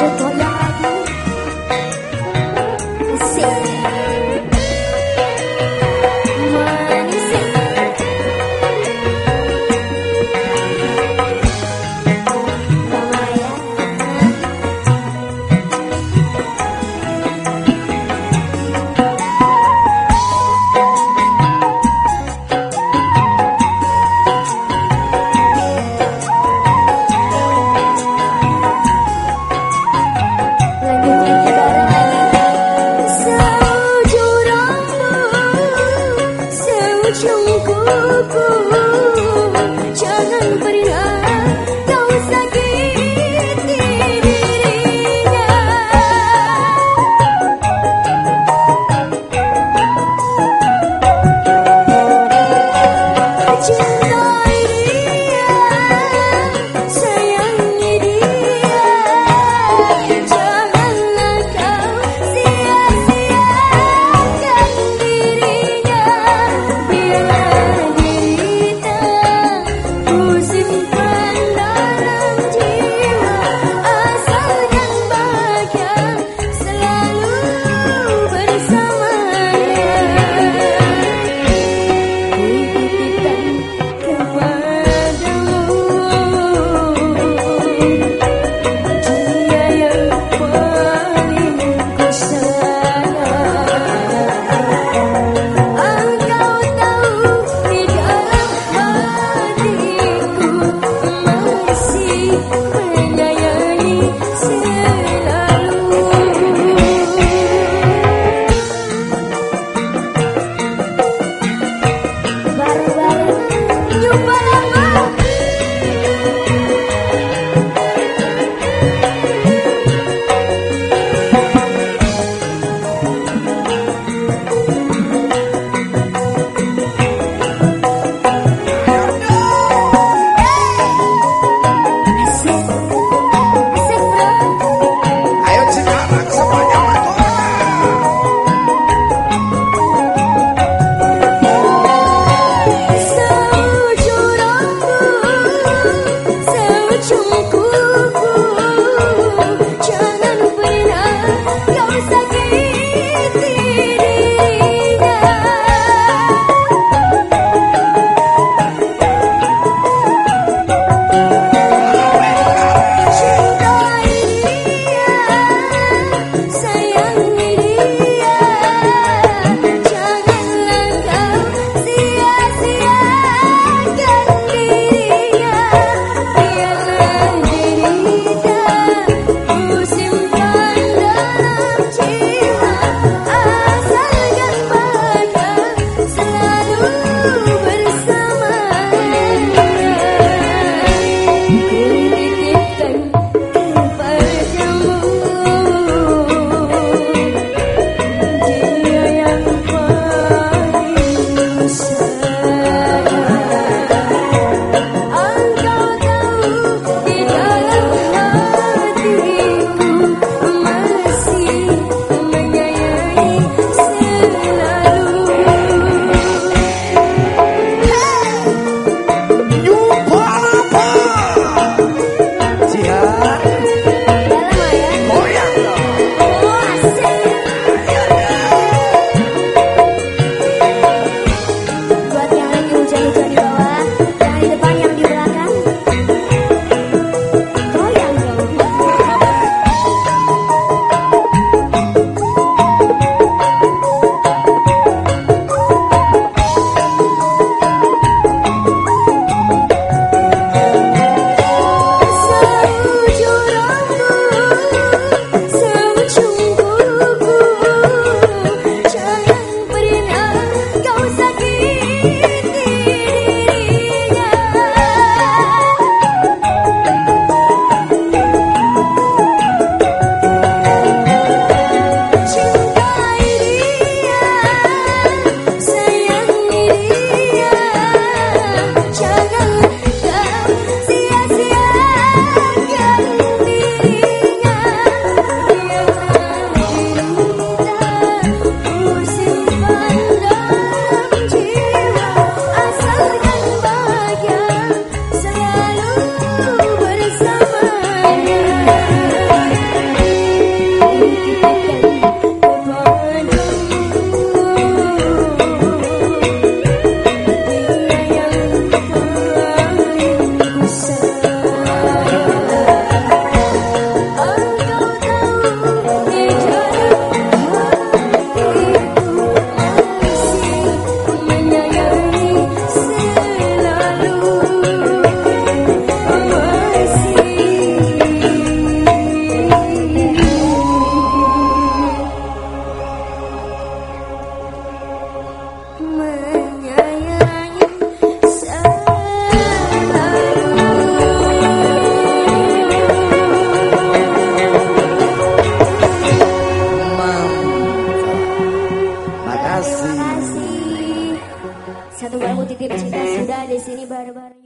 Otro